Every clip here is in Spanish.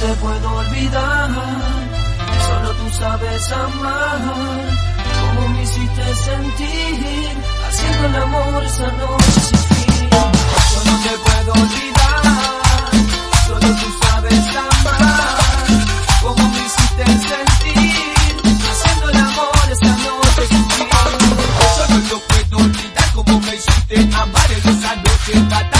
te puedo olvidar, solo tú sabes amar, como me hiciste sentir, haciendo el amor esa noche sin fin. Yo no te puedo olvidar, solo tú sabes amar, como me hiciste sentir, haciendo el amor esa noche sin fin. Yo no lo puedo olvidar como me hiciste amar en esa noche, tratar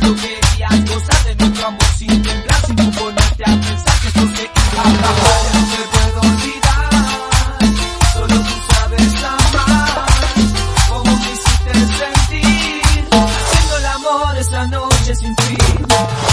solo quería gozar de nuestro amor sin temblar, sin ponerte a pensar que esto se iba a acabar. No te puedo olvidar, solo tú sabes amar, como me hiciste sentir, haciendo el amor esta noche sin fin.